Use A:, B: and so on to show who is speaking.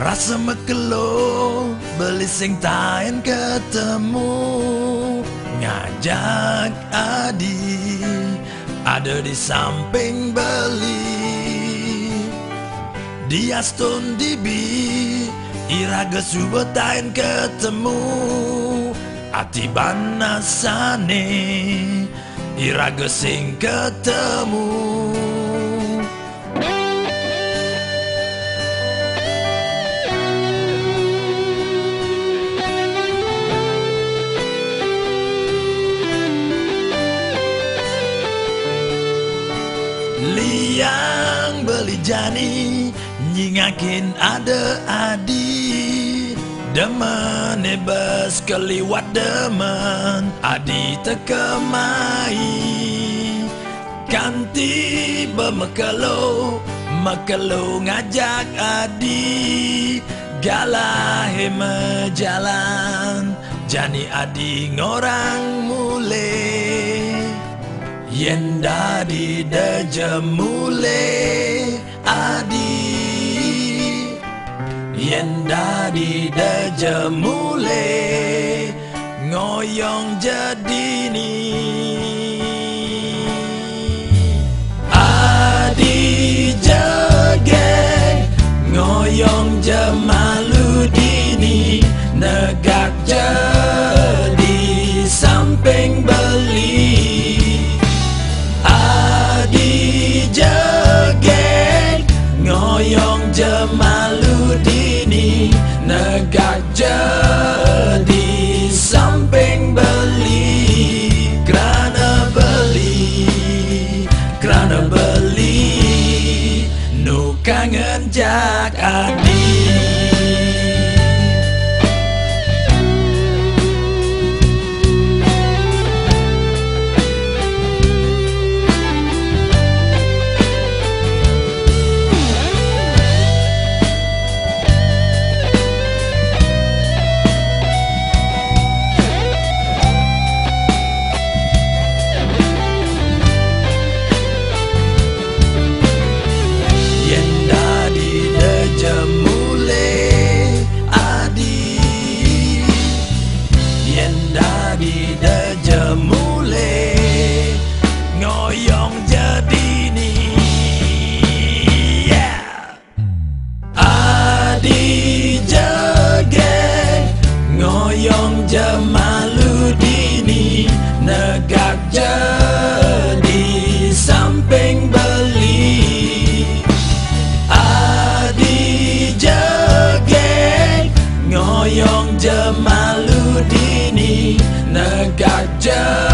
A: Rasa mekelo beli sing tain ketemu. Ngajak adi ada di samping beli Dia stun dibi ira gesubetain ketemu. Ati banasane. Ira gesing ketemu Liang beli jani Nyingakin ada adi. Demen ebes keliwat demen Adi tekemai Kanti bemekelo Mekelo ngajak adi. Galah mejalan Jani adi ngorang mulai Yen dadi dejemule adi. Yen dadi dejemule Ngoyong jadi ni jemalu dini Negak jadi samping beli Kerana beli Kerana beli Nu kangen jak adi tidak jemule ngoyong jadi ni. Adi jegeng ngoyong jemalu dini negak jadi samping beli. Adi jegeng ngoyong jemalu dini negara